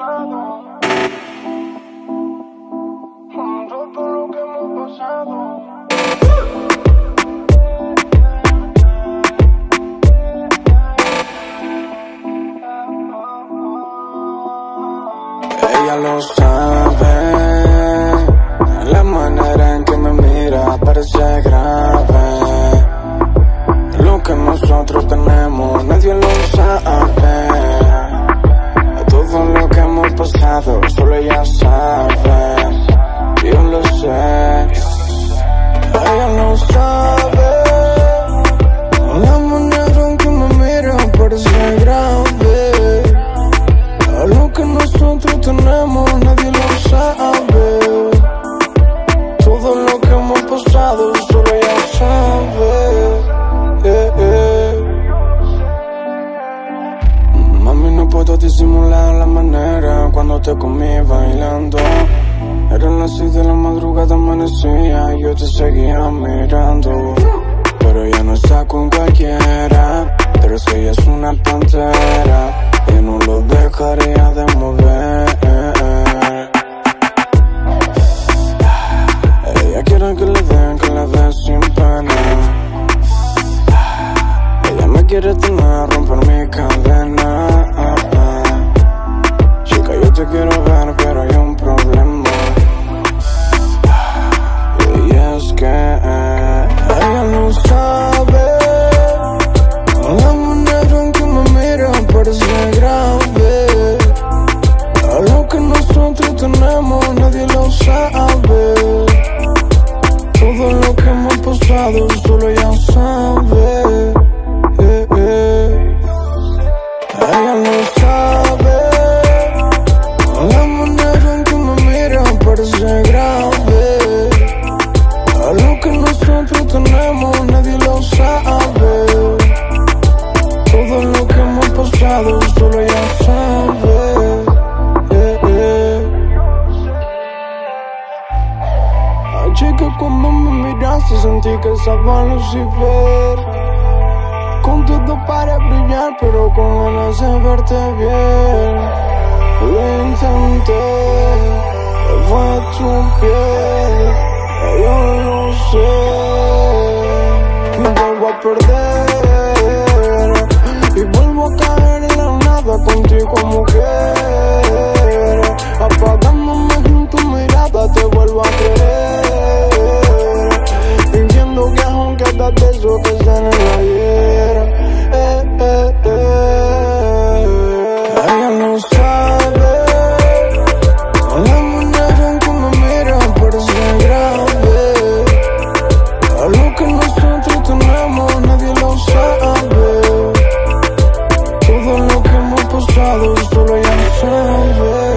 Ella lo sabe, la manera en que me mira parece grave. Lo que nosotros tenemos nadie lo sabe. Disimular la manera cuando te comí bailando. Eran las seis de la madrugada, amanecía y yo te seguía mirando. Pero ya no está con cualquiera. Pero si ella es una pantera, yo no lo dejaría de mover. Ella quiere que le den, que le den sin pena. Ella me quiere tener, romper mi cadena. Te quiero ver, pero hay un problema. Y es que ella no sabe La manera en que me mira parece grave A lo que nosotros tenemos sentí que estaba Lucifer. Todo para brillar pero con ganas de verte bien. Lo intenté, fue tu piel, yo no sé. Me vuelvo a perder y vuelvo a caer en la nada contigo mujer. nadie lo sabe. Todo lo que hemos pasado solo ya lo sabe